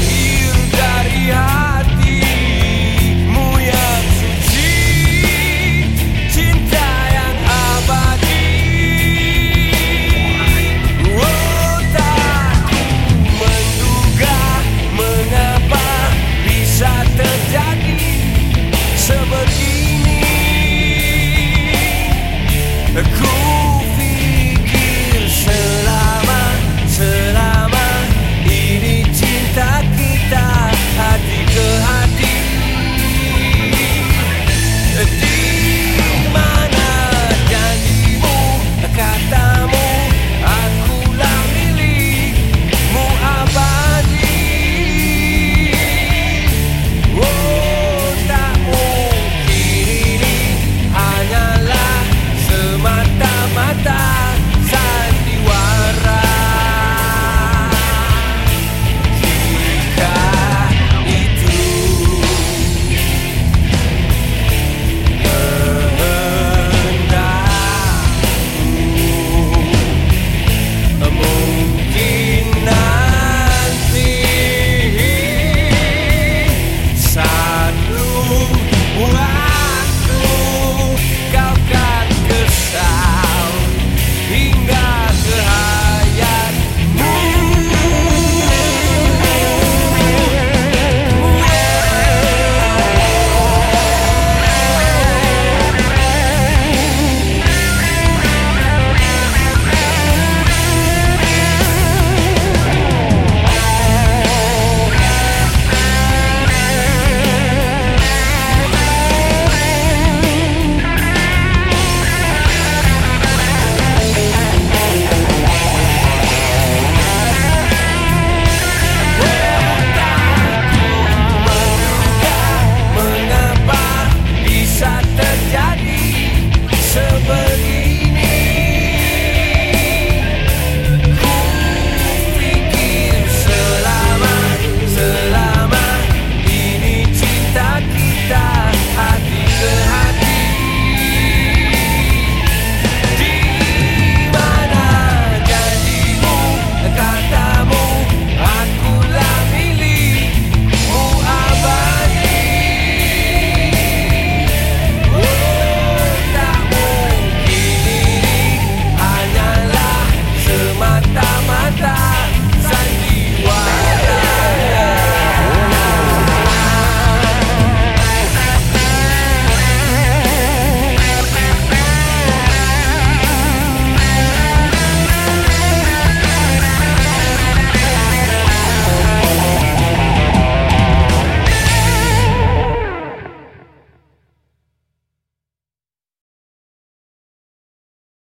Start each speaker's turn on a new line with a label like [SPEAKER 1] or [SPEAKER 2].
[SPEAKER 1] sair.